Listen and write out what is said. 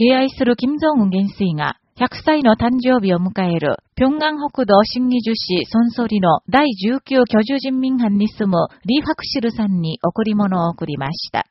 敬愛する金正恩元帥が100歳の誕生日を迎える、平安北道新義樹市孫ソリの第19居住人民班に住むリー・ファクシルさんに贈り物を贈りました。